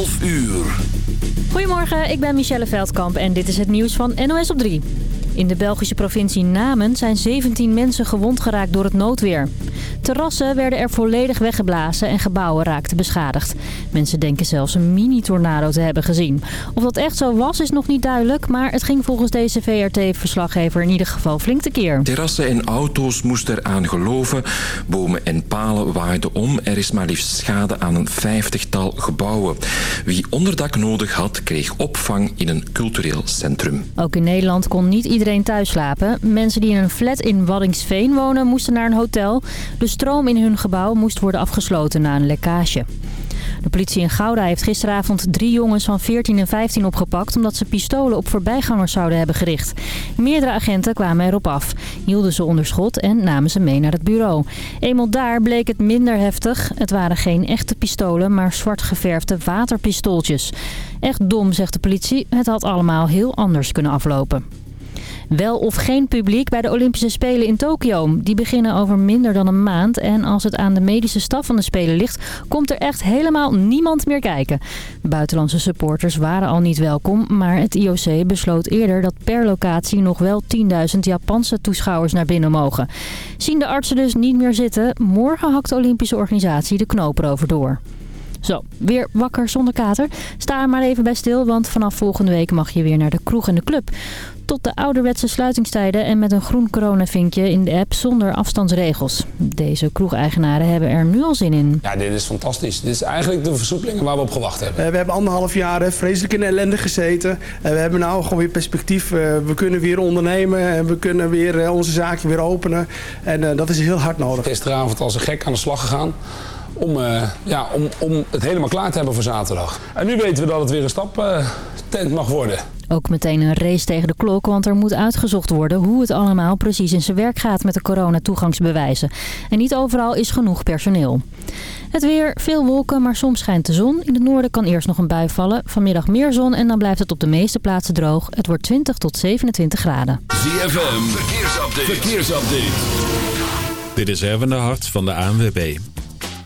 12 uur. Goedemorgen, ik ben Michelle Veldkamp en dit is het nieuws van NOS op 3. In de Belgische provincie Namen zijn 17 mensen gewond geraakt door het noodweer. Terrassen werden er volledig weggeblazen en gebouwen raakten beschadigd. Mensen denken zelfs een mini-tornado te hebben gezien. Of dat echt zo was is nog niet duidelijk, maar het ging volgens deze VRT-verslaggever in ieder geval flink tekeer. Terrassen en auto's moesten eraan geloven. Bomen en palen waaiden om. Er is maar liefst schade aan een vijftigtal gebouwen. Wie onderdak nodig had, kreeg opvang in een cultureel centrum. Ook in Nederland kon niet iedereen thuis slapen. Mensen die in een flat in Waddingsveen wonen moesten naar een hotel. De stroom in hun gebouw moest worden afgesloten na een lekkage. De politie in Gouda heeft gisteravond drie jongens van 14 en 15 opgepakt... omdat ze pistolen op voorbijgangers zouden hebben gericht. Meerdere agenten kwamen erop af, hielden ze onder schot en namen ze mee naar het bureau. Eenmaal daar bleek het minder heftig. Het waren geen echte pistolen, maar zwart geverfde waterpistooltjes. Echt dom, zegt de politie. Het had allemaal heel anders kunnen aflopen. Wel of geen publiek bij de Olympische Spelen in Tokio. Die beginnen over minder dan een maand. En als het aan de medische staf van de Spelen ligt, komt er echt helemaal niemand meer kijken. Buitenlandse supporters waren al niet welkom. Maar het IOC besloot eerder dat per locatie nog wel 10.000 Japanse toeschouwers naar binnen mogen. Zien de artsen dus niet meer zitten, morgen hakt de Olympische organisatie de knoop erover door. Zo, weer wakker zonder kater. Sta er maar even bij stil, want vanaf volgende week mag je weer naar de kroeg en de club. Tot de ouderwetse sluitingstijden en met een groen coronavinkje in de app zonder afstandsregels. Deze kroegeigenaren hebben er nu al zin in. Ja, dit is fantastisch. Dit is eigenlijk de versoepelingen waar we op gewacht hebben. Uh, we hebben anderhalf jaar vreselijk in ellende gezeten. Uh, we hebben nu gewoon weer perspectief. Uh, we kunnen weer ondernemen en we kunnen weer onze zaakje weer openen. En dat is heel hard nodig. Gisteravond als een gek aan de slag gegaan om, uh, ja, om, om het helemaal klaar te hebben voor zaterdag. En nu weten we dat het weer een staptent mag worden. Ook meteen een race tegen de klok, want er moet uitgezocht worden hoe het allemaal precies in zijn werk gaat met de coronatoegangsbewijzen. En niet overal is genoeg personeel. Het weer, veel wolken, maar soms schijnt de zon. In het noorden kan eerst nog een bui vallen. Vanmiddag meer zon en dan blijft het op de meeste plaatsen droog. Het wordt 20 tot 27 graden. ZFM, verkeersupdate. verkeersupdate. Dit is Erwin de Hart van de ANWB.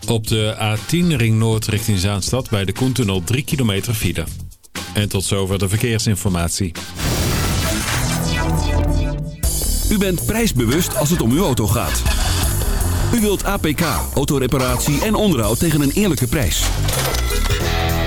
Op de A10 Ring Noord richting Zaanstad bij de Koentunnel 3 kilometer file. En tot zover de verkeersinformatie. U bent prijsbewust als het om uw auto gaat. U wilt APK, autoreparatie en onderhoud tegen een eerlijke prijs.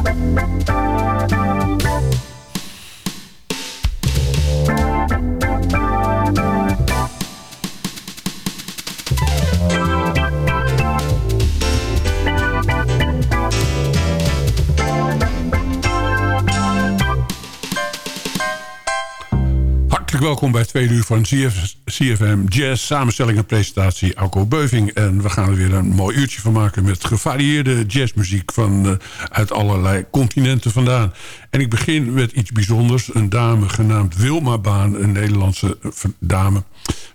Thank you. Welkom bij tweede uur van CF, CFM Jazz. Samenstelling en presentatie Alco Beuving. En we gaan er weer een mooi uurtje van maken... met gevarieerde jazzmuziek van, eh, uit allerlei continenten vandaan. En ik begin met iets bijzonders. Een dame genaamd Wilma Baan, een Nederlandse eh, dame.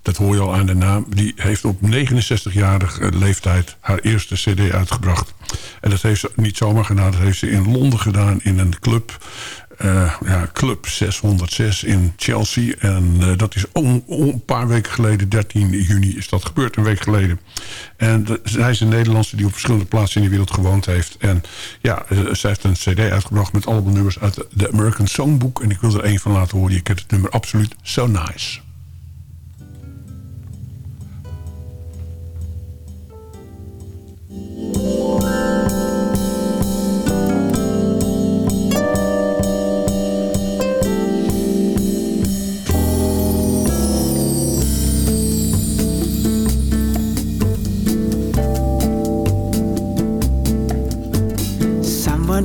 Dat hoor je al aan de naam. Die heeft op 69-jarige leeftijd haar eerste cd uitgebracht. En dat heeft ze niet zomaar gedaan. Dat heeft ze in Londen gedaan in een club... Uh, ja, Club 606 in Chelsea. En uh, dat is een paar weken geleden, 13 juni is dat gebeurd, een week geleden. En zij is een Nederlandse die op verschillende plaatsen in de wereld gewoond heeft. En ja, uh, zij heeft een cd uitgebracht met allemaal nummers uit de American Songbook. En ik wil er één van laten horen. Je kent het nummer absoluut So Nice.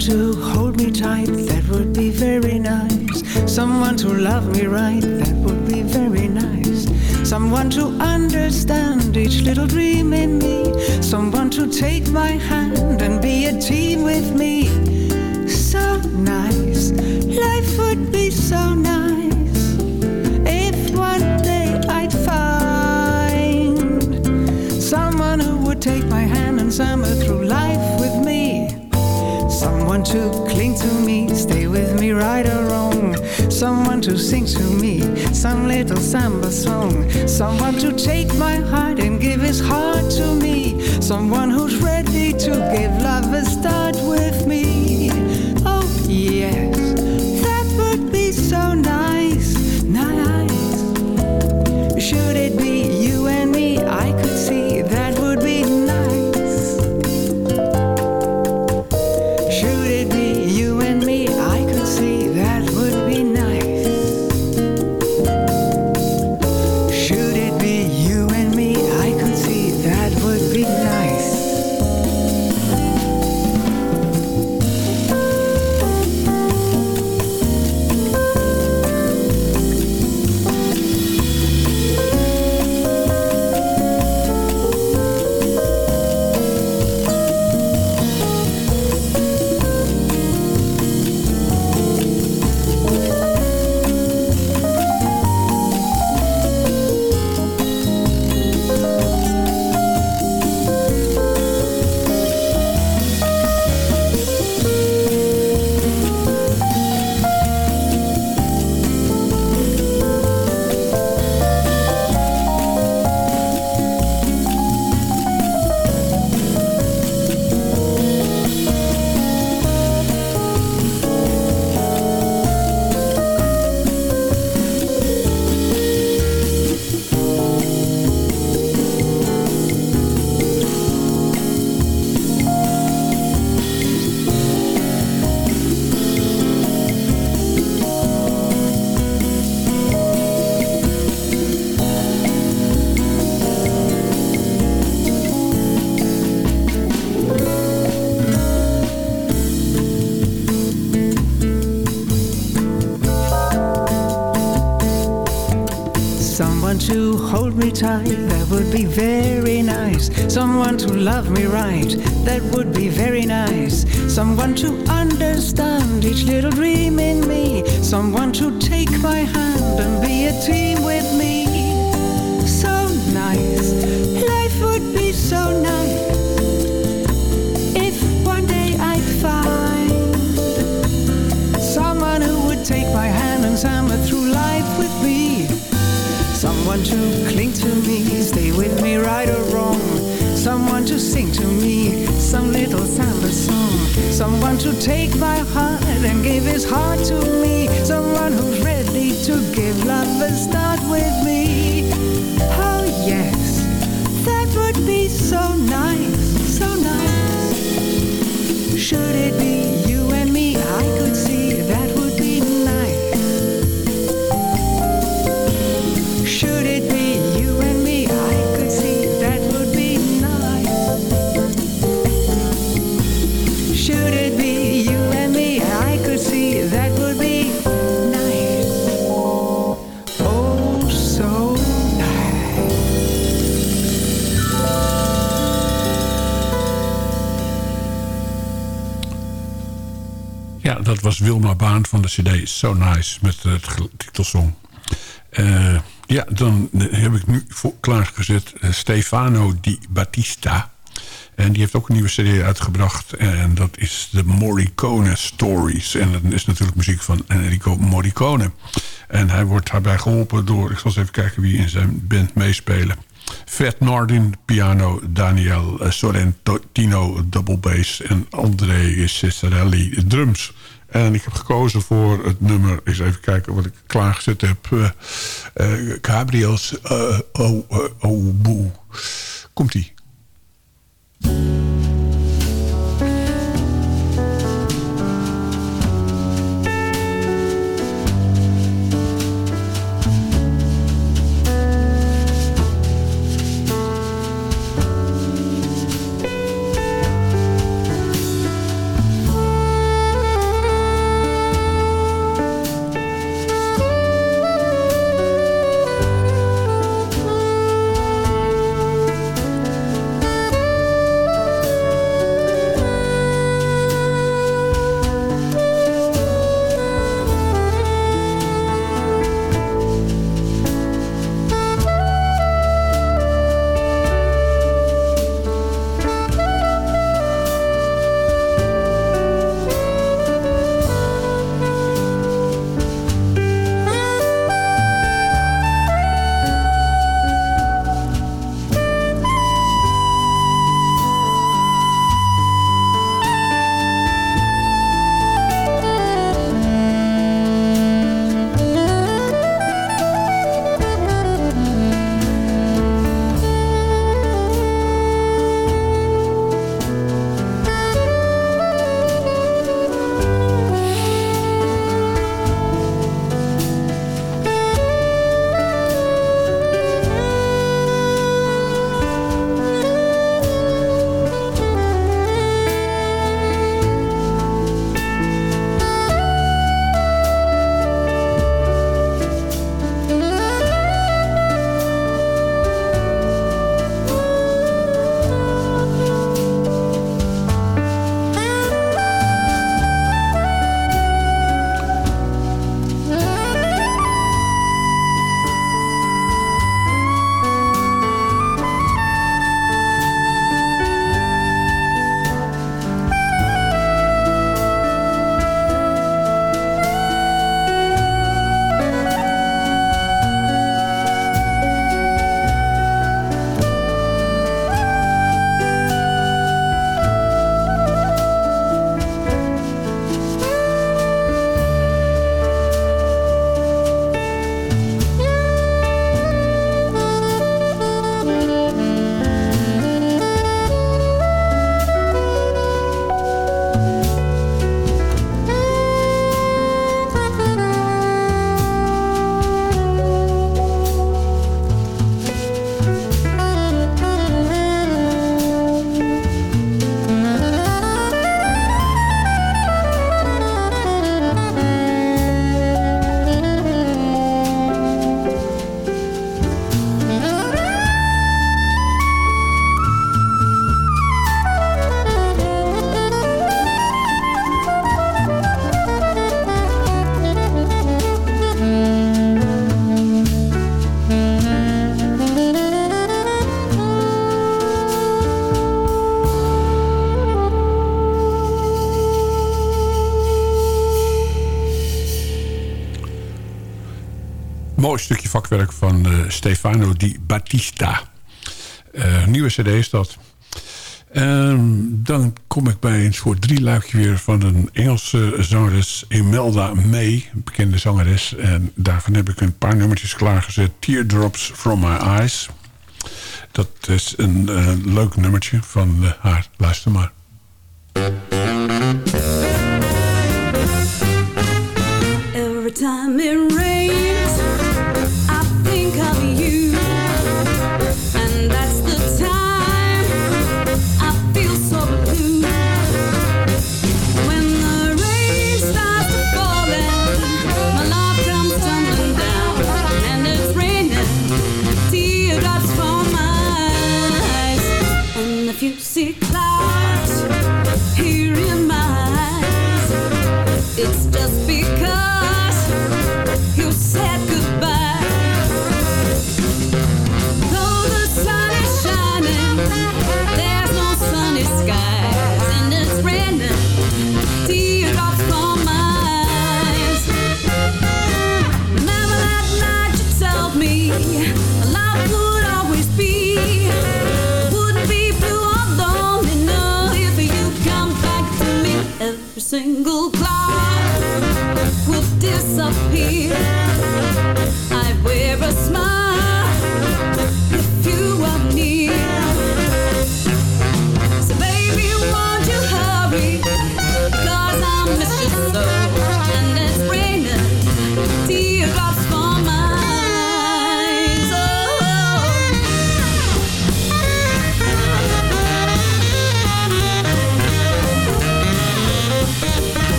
To hold me tight, that would be very nice. Someone to love me right, that would be very nice. Someone to understand each little dream in me. Someone to take my hand and be a team with me. So nice, life would be so nice. To sing to me some little samba song. Someone to take my heart and give his heart to me. Someone who's ready to give love a start hold me tight, that would be very nice. Someone to love me right, that would be very nice. Someone to understand each little dream in me. Someone to take my hand and be a team with me. So nice, life would be so nice. With me right or wrong. Someone to sing to me some little samba song. Someone to take my heart and give his heart to me. Someone who's ready to give love a start with me. Dat was Wilma Baan van de cd So Nice met het titelsong. Eh, ja, dan heb ik nu voor, klaargezet eh, Stefano Di Battista. En die heeft ook een nieuwe cd uitgebracht. En dat is de Morricone Stories. En dat is natuurlijk muziek van Enrico Morricone. En hij wordt daarbij geholpen door... Ik zal eens even kijken wie in zijn band meespelen. Fred Nardin, piano. Daniel eh, Sorrentino, double bass. En André Cesarelli, drums. En ik heb gekozen voor het nummer... Eens even kijken wat ik klaargezet heb. eh eh, Gabriel's uh, Oh, oh, oh Boe. Komt-ie. Stukje vakwerk van eh, Stefano Di Battista. Eh, nieuwe cd is dat. Ehm, dan kom ik bij een soort drieluikje weer van een Engelse zangeres Imelda May, bekende zangeres. En daarvan heb ik een paar nummertjes klaargezet. Teardrops from my eyes. Dat is een eh, leuk nummertje van haar. Luister maar. Every time it rains, single cloud will disappear. I wear a smile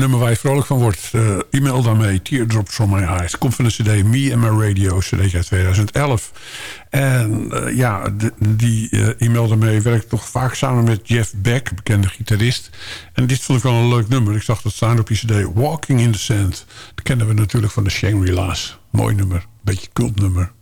nummer waar je vrolijk van wordt. Uh, e-mail daarmee, Teardrops from my eyes. Komt van de cd Me and My Radio, cd uit 2011. En uh, ja, die uh, e-mail daarmee werkt toch vaak samen met Jeff Beck, bekende gitarist. En dit vond ik wel een leuk nummer. Ik zag dat staan op die cd, Walking in the Sand. Dat kennen we natuurlijk van de Shangri-La's. Mooi nummer, beetje cultnummer. Seems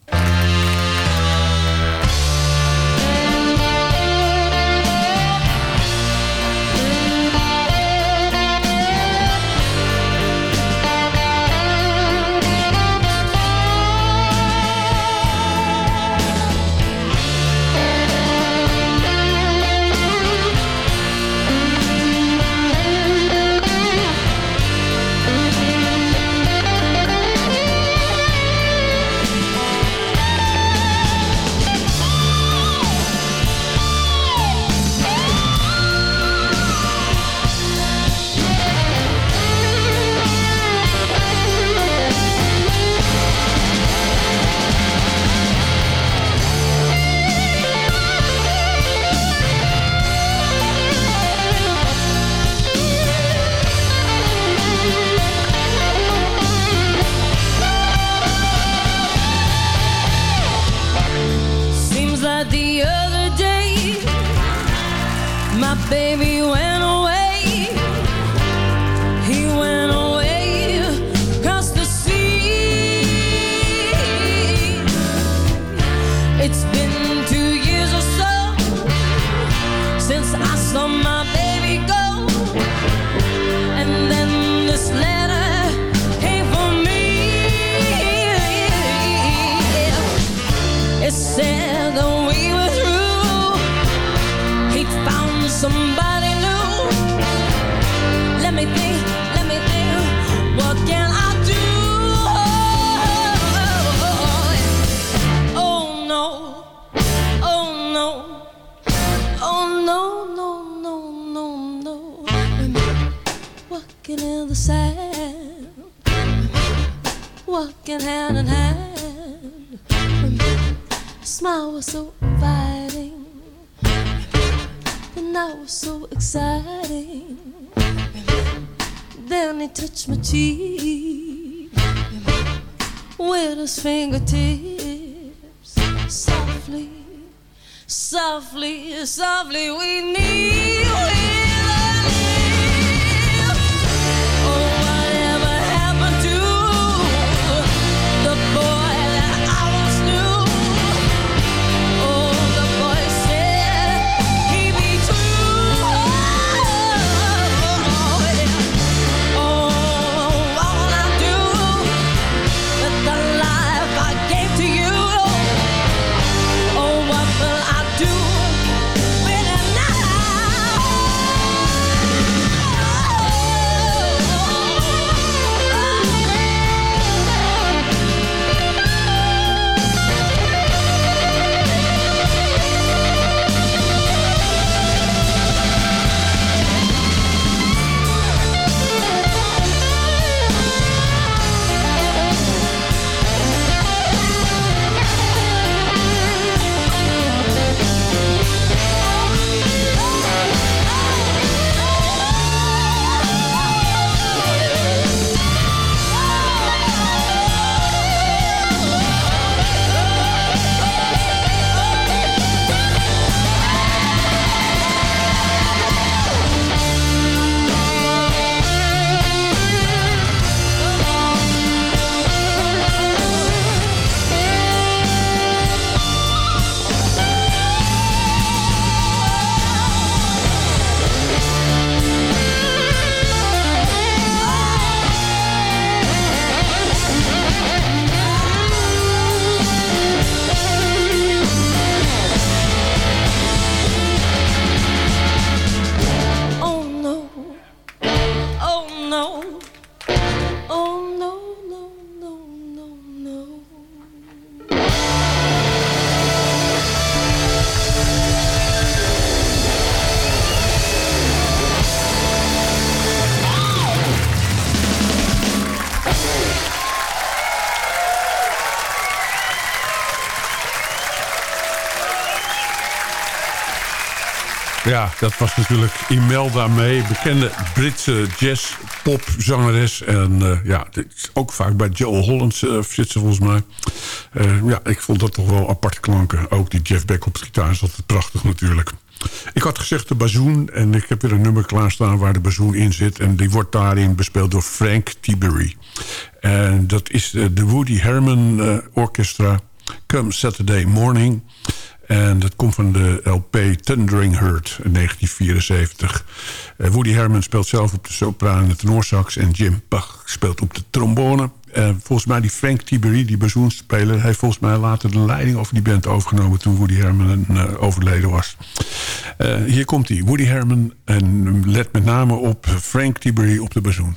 the night was so exciting. Then he touched my cheek with his fingertips, softly, softly, softly. We need. Ja, dat was natuurlijk Imelda May, bekende Britse jazz-popzangeres. En eh, ja, ook vaak bij Joe Holland eh, zit ze volgens mij. Eh, ja, ik vond dat toch wel aparte klanken. Ook die Jeff Beck op de gitaar is altijd prachtig natuurlijk. Ik had gezegd de bazoen en ik heb weer een nummer klaarstaan waar de bazoen in zit. En die wordt daarin bespeeld door Frank Tiberi. En dat is eh, de Woody Herman eh, Orchestra, Come Saturday Morning... En dat komt van de LP Thundering Herd in 1974. Eh, Woody Herman speelt zelf op de sopraan en de tenorsax... en Jim Bach speelt op de trombone. Volgens mij die Frank Tiberi, die bazoenspeler... heeft volgens mij later de leiding over die band overgenomen... toen Woody Herman eh, overleden was. Eh, hier komt hij, Woody Herman. En let met name op Frank Tiberi op de bazoen.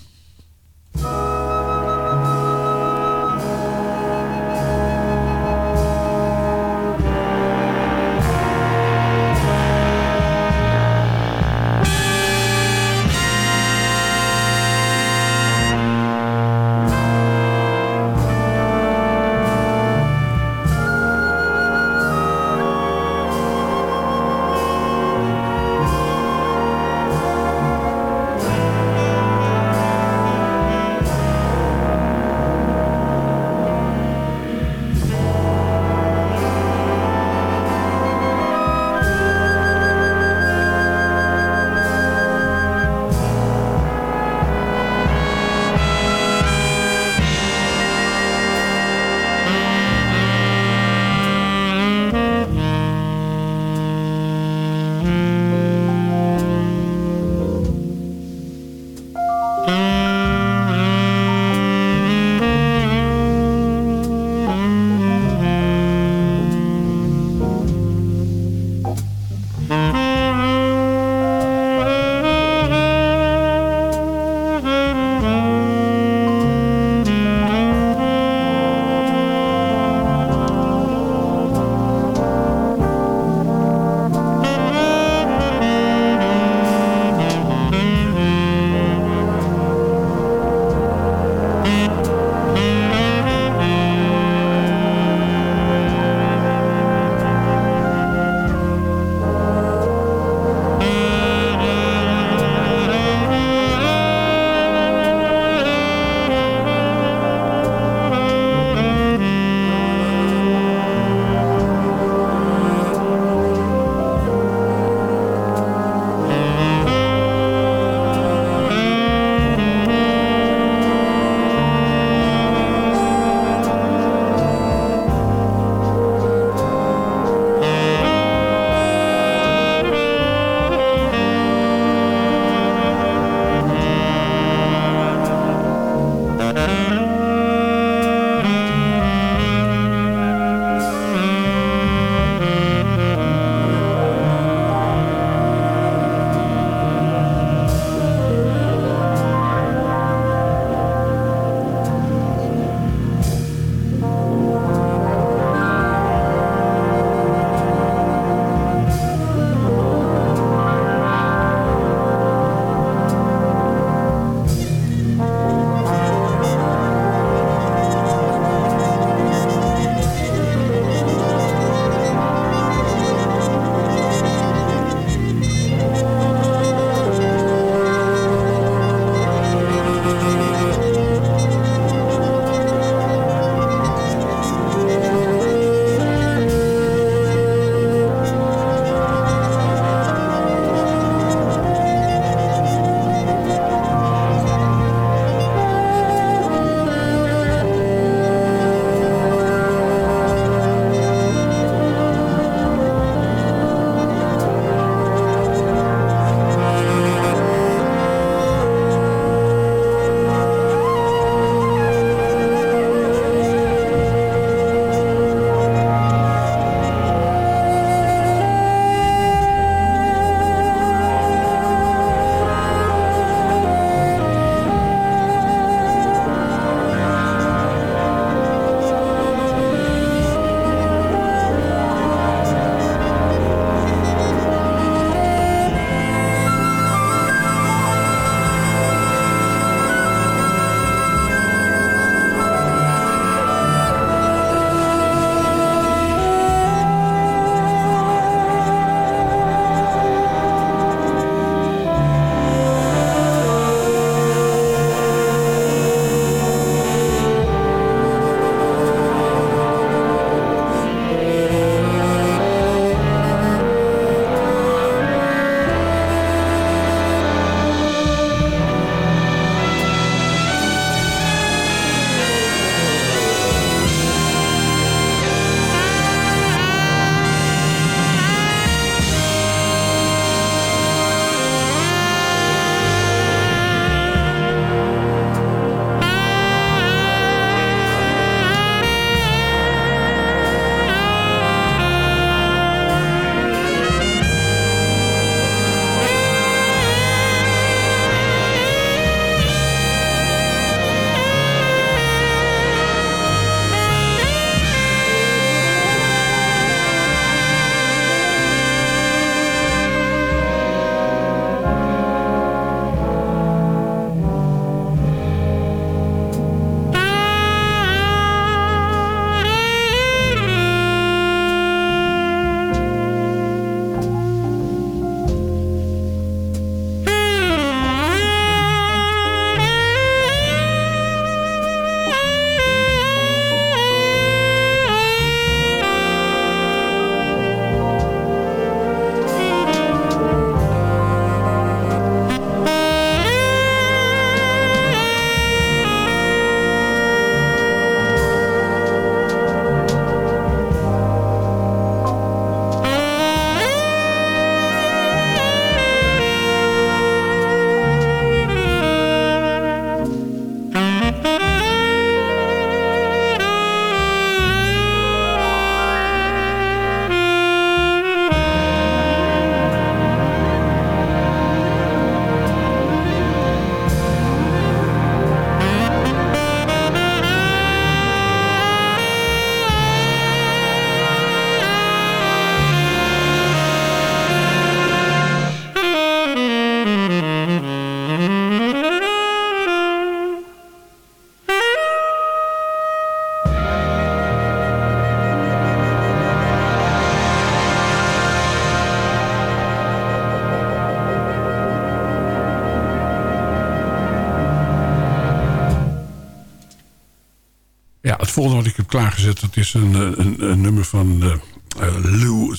Klaargezet. Dat is een, eh, een, een nummer van eh, Lou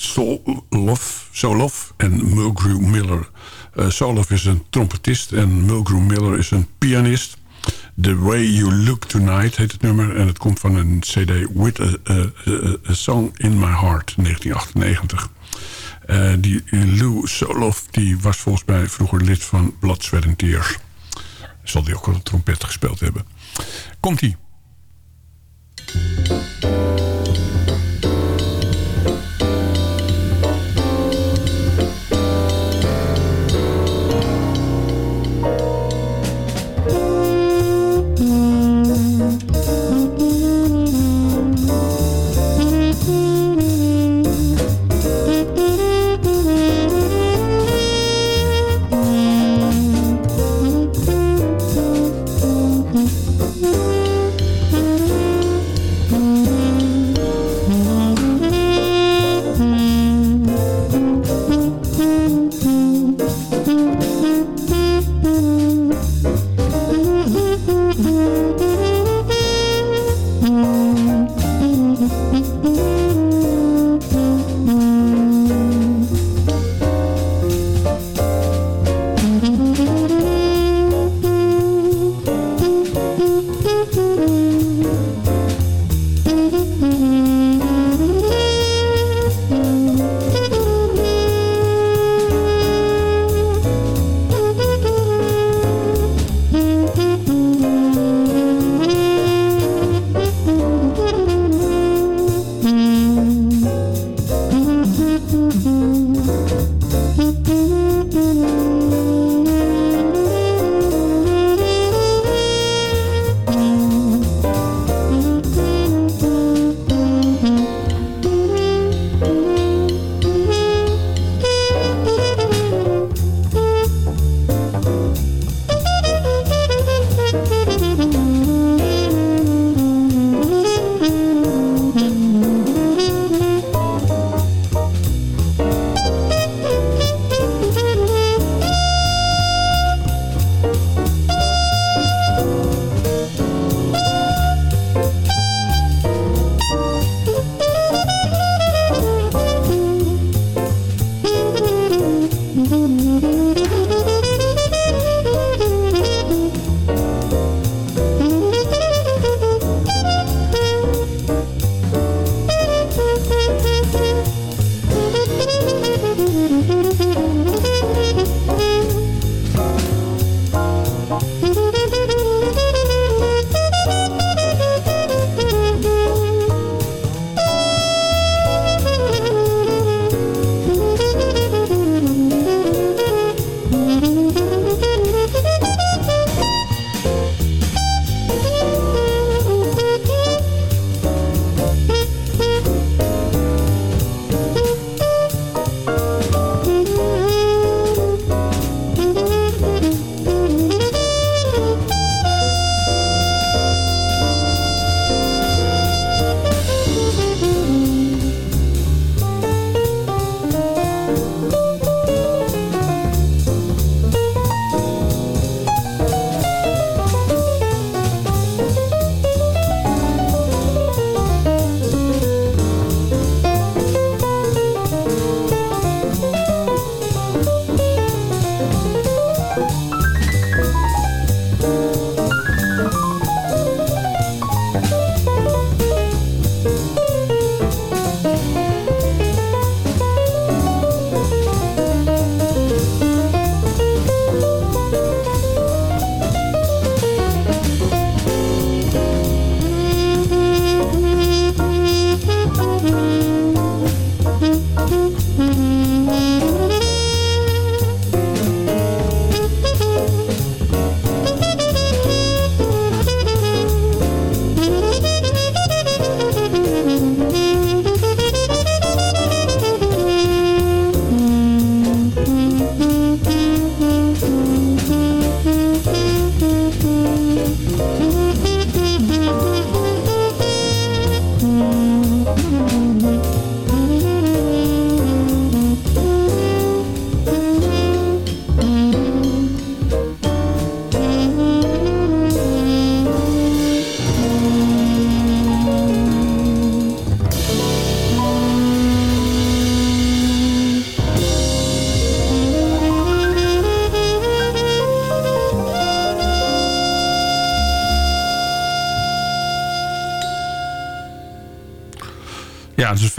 Soloff, en Mulgrew Miller. Eh Soloff is een trompetist en Mulgrew Miller is een pianist. The Way You Look Tonight heet het nummer. En het komt van een cd With a, Song in My Heart, 1998. Eh, die Lou Soloff die was volgens mij vroeger lid van Blood, Sweat and Tears. Zal die ook wel een trompet gespeeld hebben. Komt-ie.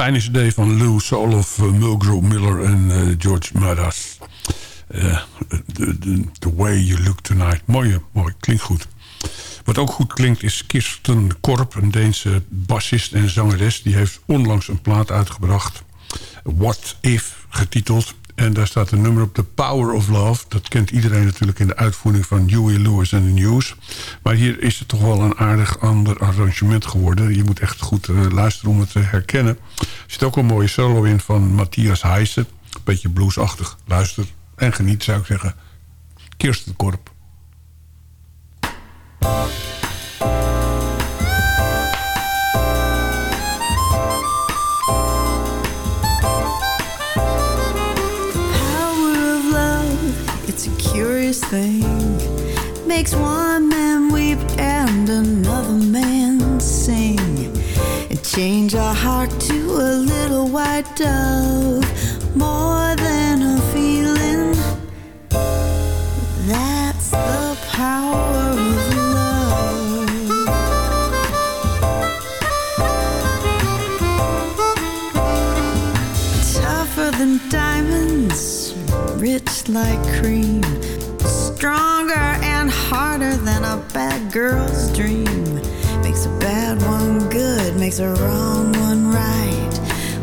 Fijne cd van Lou Soloff, uh, Mulgrew Miller en eh, George Madas. Eh, the, the, the Way You Look Tonight. Mooi, mooi. Klinkt goed. Wat ook goed klinkt is Kirsten Korp, een Deense bassist en zangeres. Die heeft onlangs een plaat uitgebracht. What If getiteld. En daar staat een nummer op, The Power of Love. Dat kent iedereen natuurlijk in de uitvoering van Huey Lewis en the News. Maar hier is het toch wel een aardig ander arrangement geworden. Je moet echt goed eh, luisteren om het te herkennen. Er zit ook een mooie solo in van Matthias Heijsen. Beetje bluesachtig. Luister en geniet zou ik zeggen. Kirsten Korp. Curious thing. Makes one man weep and another man sing. And change our heart to a little white dove. More than a feeling. That's the power of love. Tougher than diamonds, rich like cream. Stronger and harder than a bad girl's dream. Makes a bad one good, makes a wrong one right.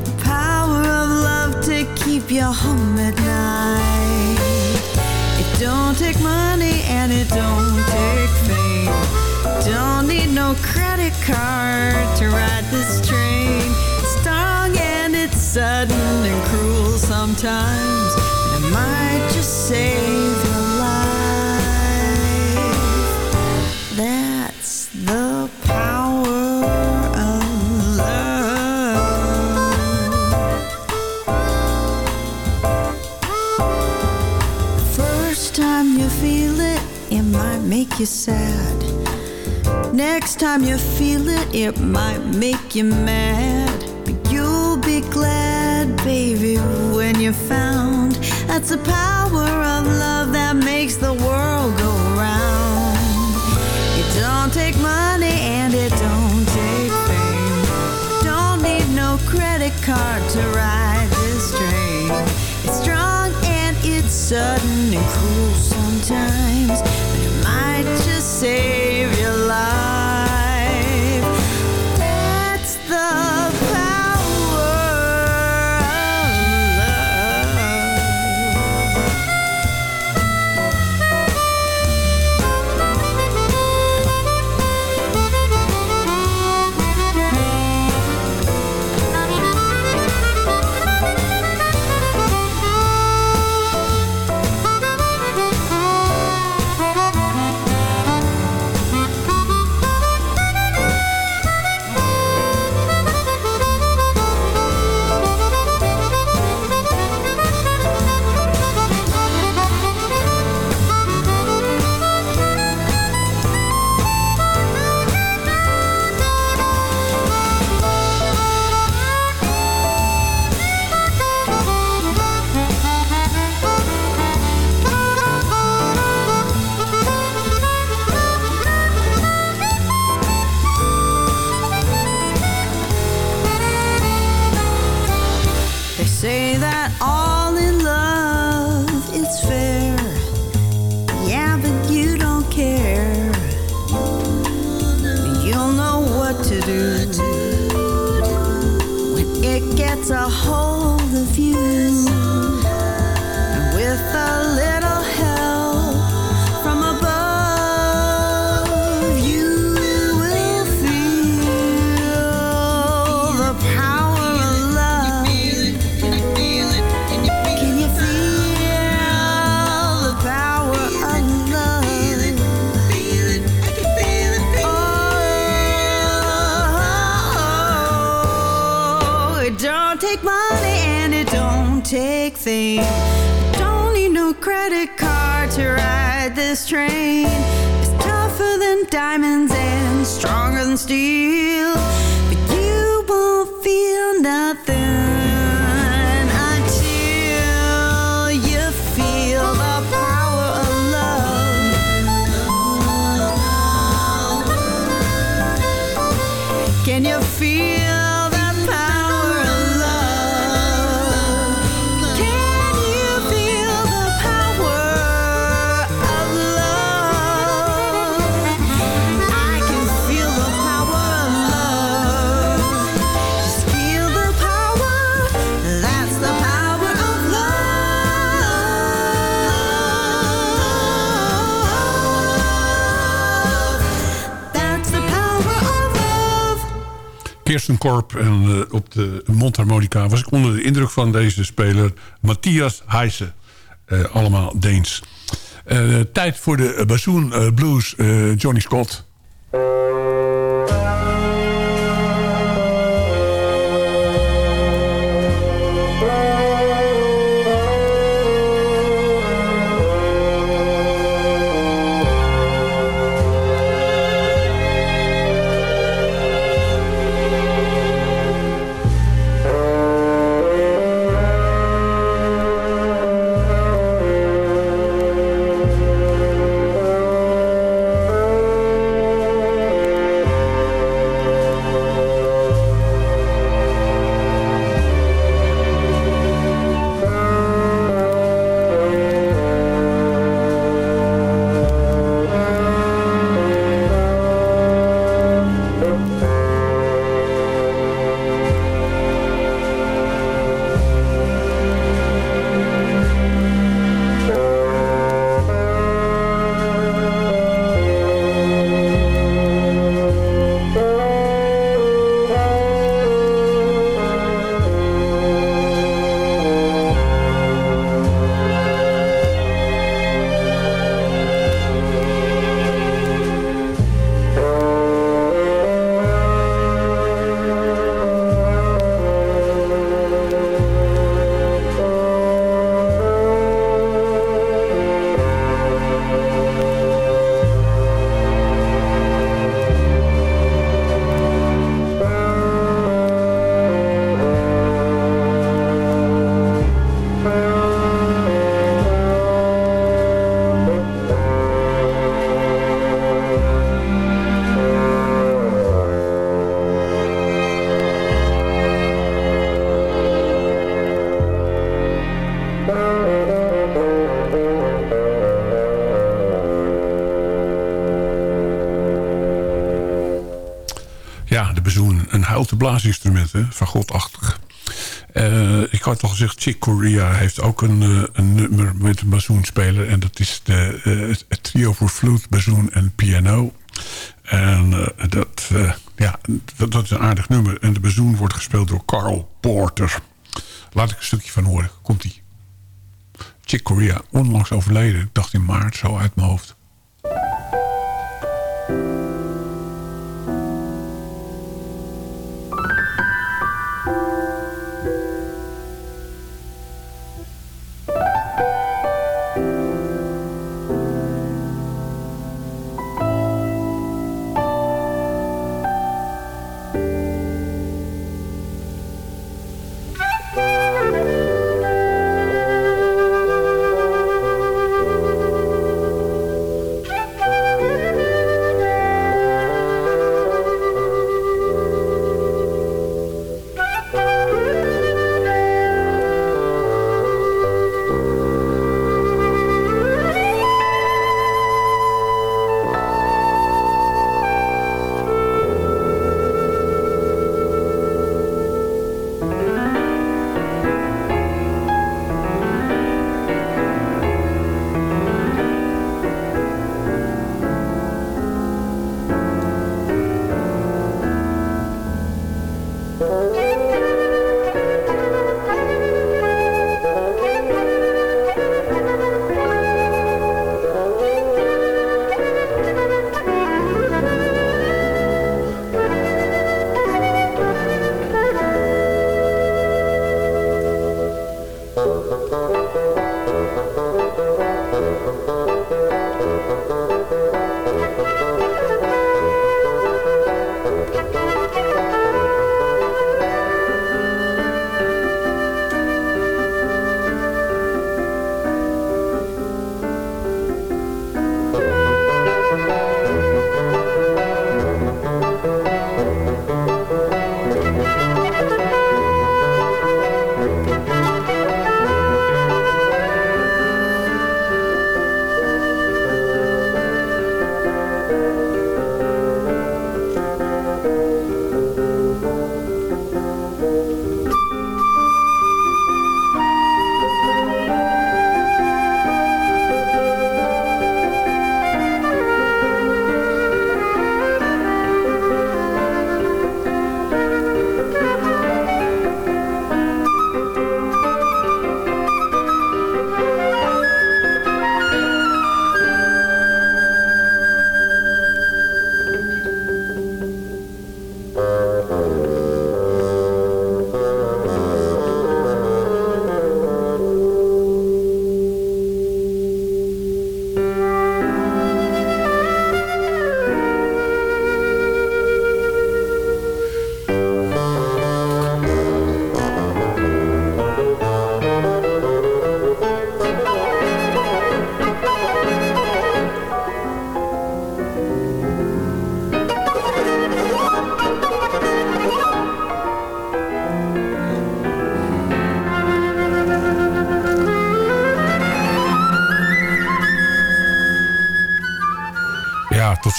The power of love to keep you home at night. It don't take money and it don't take fame. Don't need no credit card to ride this train. It's strong and it's sudden and cruel sometimes. You sad. Next time you feel it, it might make you mad. But you'll be glad, baby, when you found that's the power of love that makes the world go round. It don't take money and it don't take fame. Don't need no credit card to ride this train. It's strong and it's sudden and cruel sometimes, save your life. Kirsten Korp en eh, op de mondharmonica... was ik onder de indruk van deze speler Matthias Heijsen. Eh, allemaal Deens. Eh, tijd voor de bassoon blues Johnny Scott. Bezoen. Een huilte blaasinstrument, hè? Fagotachtig. Eh ik had al gezegd, Chick Corea heeft ook een, eh, een nummer met een bazoenspeler. En dat is de, eh, het trio voor flute, bazoen en piano. En dat, ja, dat, dat is een aardig nummer. En de bazoen wordt gespeeld door Carl Porter. Laat ik een stukje van horen. Komt-ie. Chick Corea, onlangs overleden. Ik dacht in maart, zo uit mijn hoofd.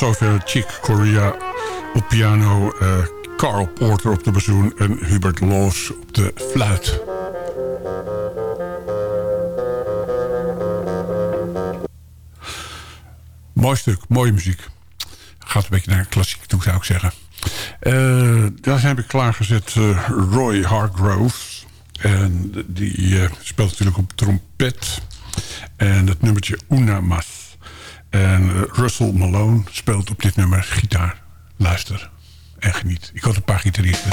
Zover Chick Corea op piano... eh, Carl Porter op de bazoen en Hubert Loos op de fluit. Mooi stuk, mooie muziek. Gaat een beetje naar klassiek toe, zou ik zeggen. Eh, daar heb ik klaargezet eh, Roy Hargrove. En die speelt natuurlijk op trompet. En het nummertje Una Mas. En eh, Russell Malone speelt op dit nummer gitaar. Luister en geniet. Ik had een paar gitaristen.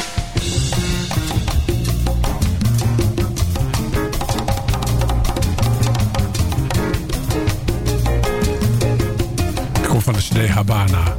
Het komt van de CD Habana.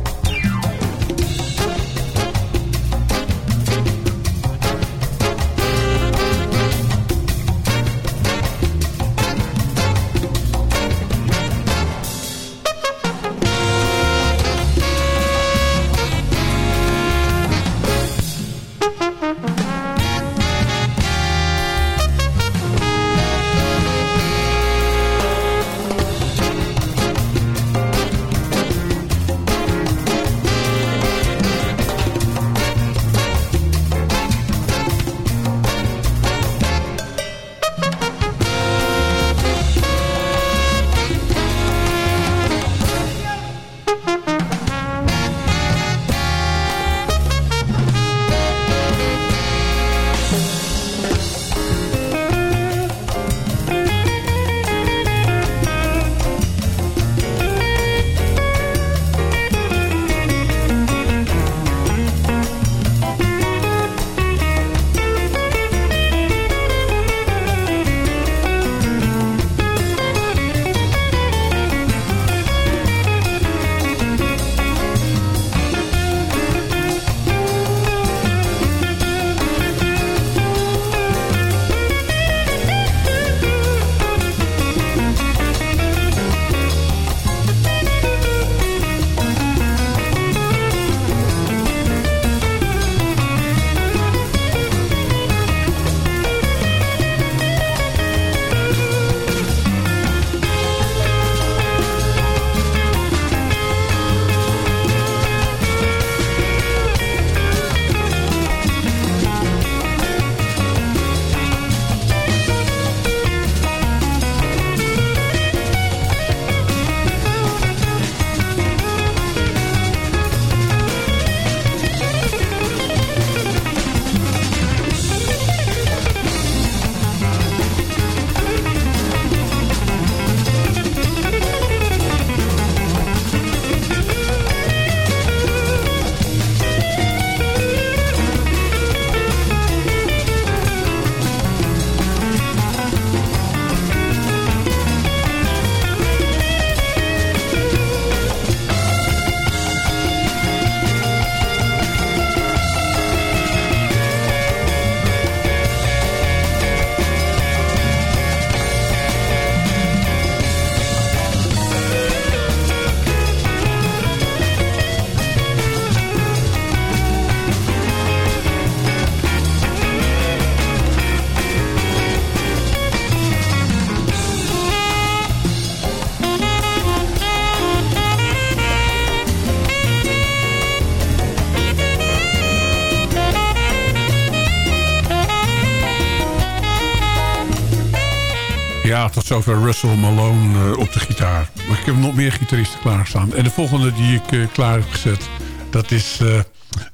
Zover Russell Malone eh, op de gitaar. Maar ik heb nog meer gitaristen klaarstaan. En de volgende die ik eh, klaar heb gezet... dat is, eh,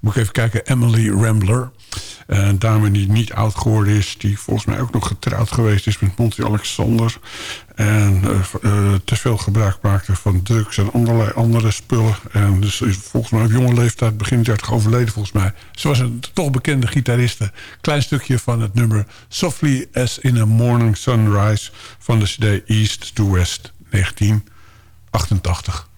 moet ik even kijken, Emily Rambler. Een dame die niet oud geworden is. Die volgens mij ook nog getrouwd geweest is met Monty Alexander. En eh, eh, te veel gebruik maakte van drugs en allerlei andere spullen. En dus volgens mij op jonge leeftijd, begin 30 overleden volgens mij. Ze was een toch bekende gitariste. Klein stukje van het nummer Softly as in a Morning Sunrise... van de cd East to West 1988.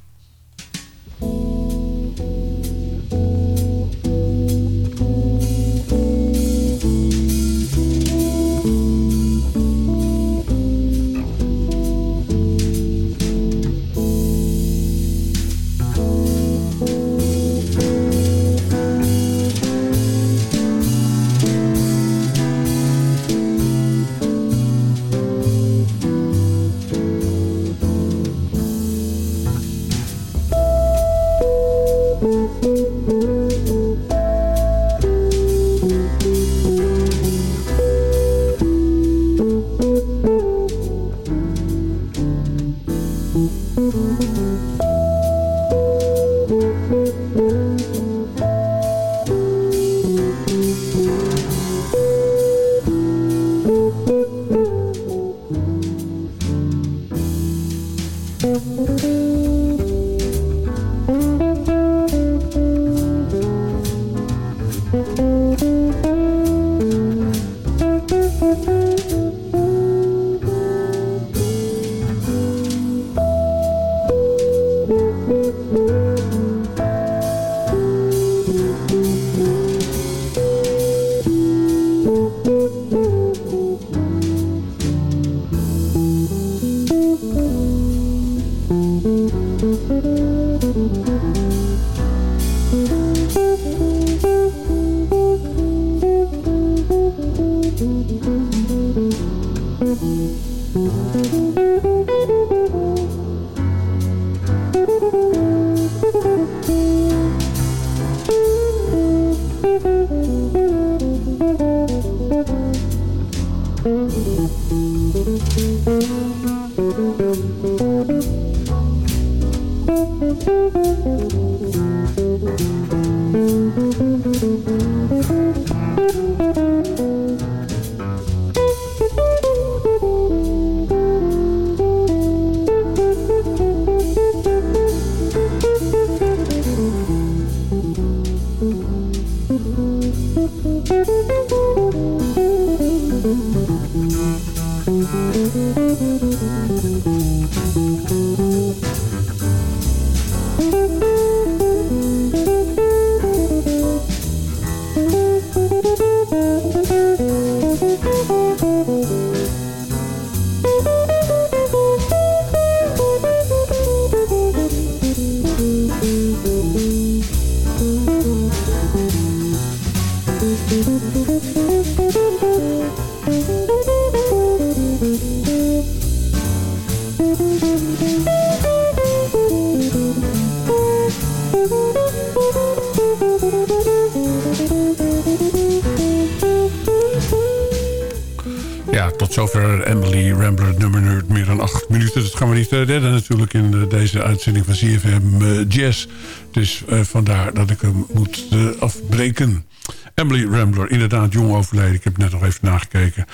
Gaan we niet eh, redden natuurlijk in eh, deze uitzending van CFM eh, Jazz. Dus vandaar dat ik hem moet afbreken. Emily Rambler, inderdaad jong overleden. Ik heb net nog even nagekeken.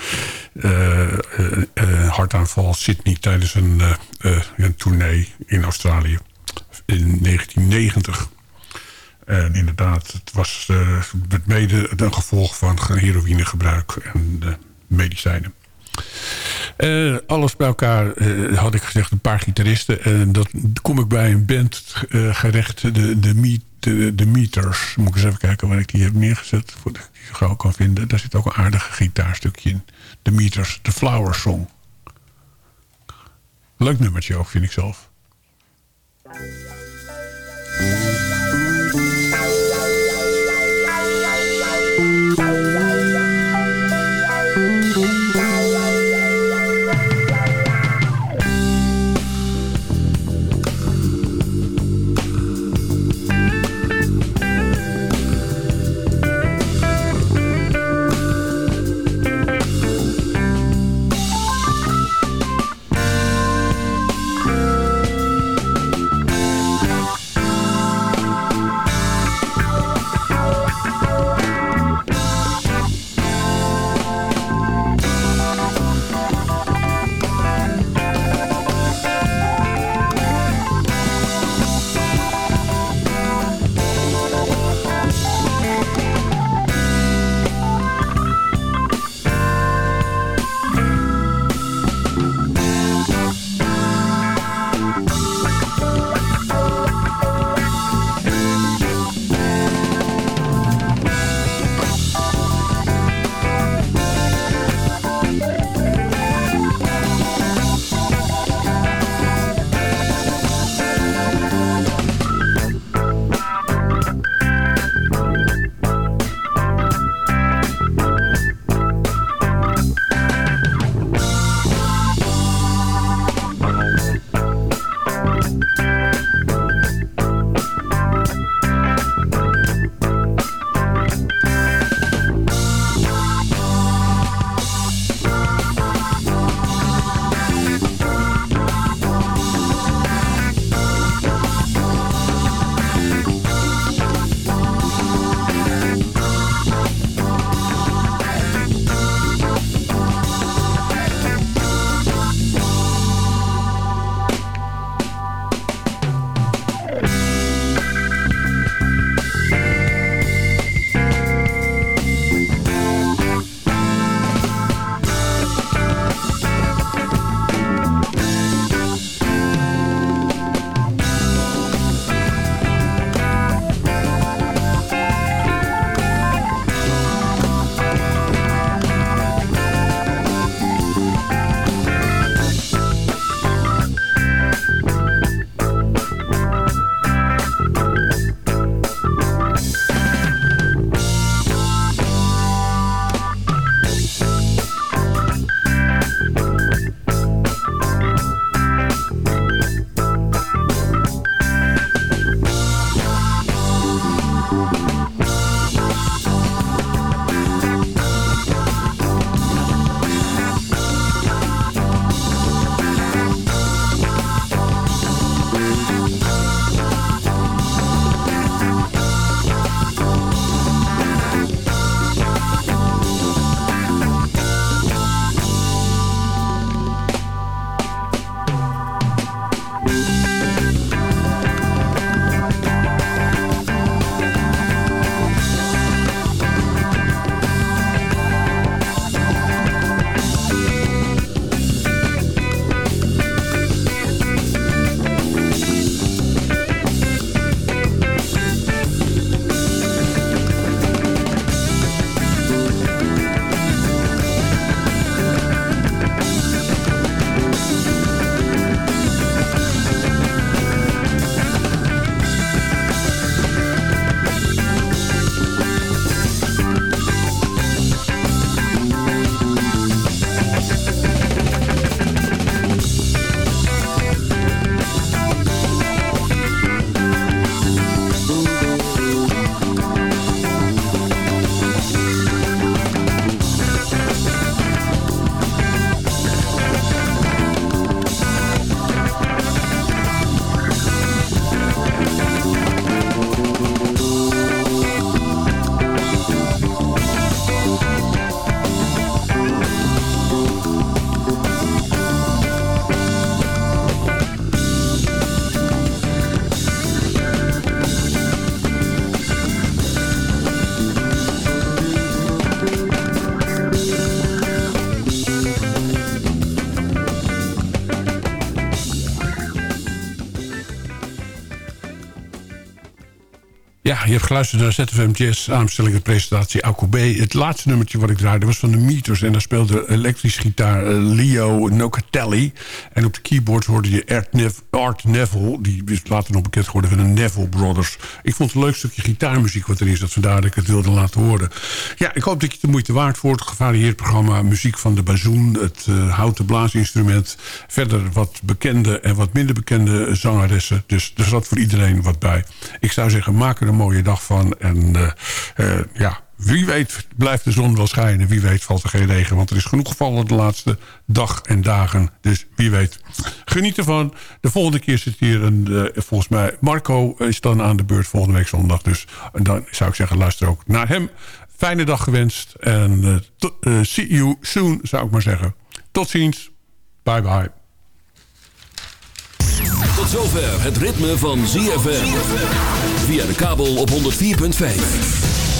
Eh, eh, hartaanval Sydney tijdens een, een tournee in Australië in 1990. En inderdaad, het was het mede een gevolg van heroïnegebruik en medicijnen. Eh, alles bij elkaar eh, had ik gezegd een paar gitaristen. En dat kom ik bij een band eh, gerecht. De, de, meet, de, de Meters. Moet ik eens even kijken waar ik die heb neergezet. Voordat ik die zo gauw kan vinden. Daar zit ook een aardig gitaarstukje in. De Meters, de Flower Song. Leuk nummertje ook, vind ik zelf. Je hebt geluisterd naar ZFM Jazz, presentatie Alco B. Het laatste nummertje wat ik draaide was van de Meters... en daar speelde elektrisch gitaar eh, Leo Nocatelli. En op de keyboards hoorde je Art, Art Neville... die is later nog bekend geworden van de Neville Brothers. Ik vond het een leuk stukje gitaarmuziek wat erin zat... vandaar dat ik het wilde laten horen. Ja, ik hoop dat je de moeite waard het gevarieerd programma... muziek van de bazoen, het eh, houten blaasinstrument... verder wat bekende en wat minder bekende zangeressen. Dus er zat voor iedereen wat bij. Ik zou zeggen, maak er een mooie dag van. En eh, eh, ja, wie weet blijft de zon wel schijnen. Wie weet valt er geen regen. Want er is genoeg gevallen de laatste dag en dagen. Dus wie weet. Geniet ervan. De volgende keer zit hier een, eh, volgens mij... Marco is dan aan de beurt volgende week zondag. Dus dan zou ik zeggen, luister ook naar hem. Fijne dag gewenst. En eh, see you soon, zou ik maar zeggen. Tot ziens. Bye bye. Tot zover het ritme van ZFM. Via de kabel op 104.5.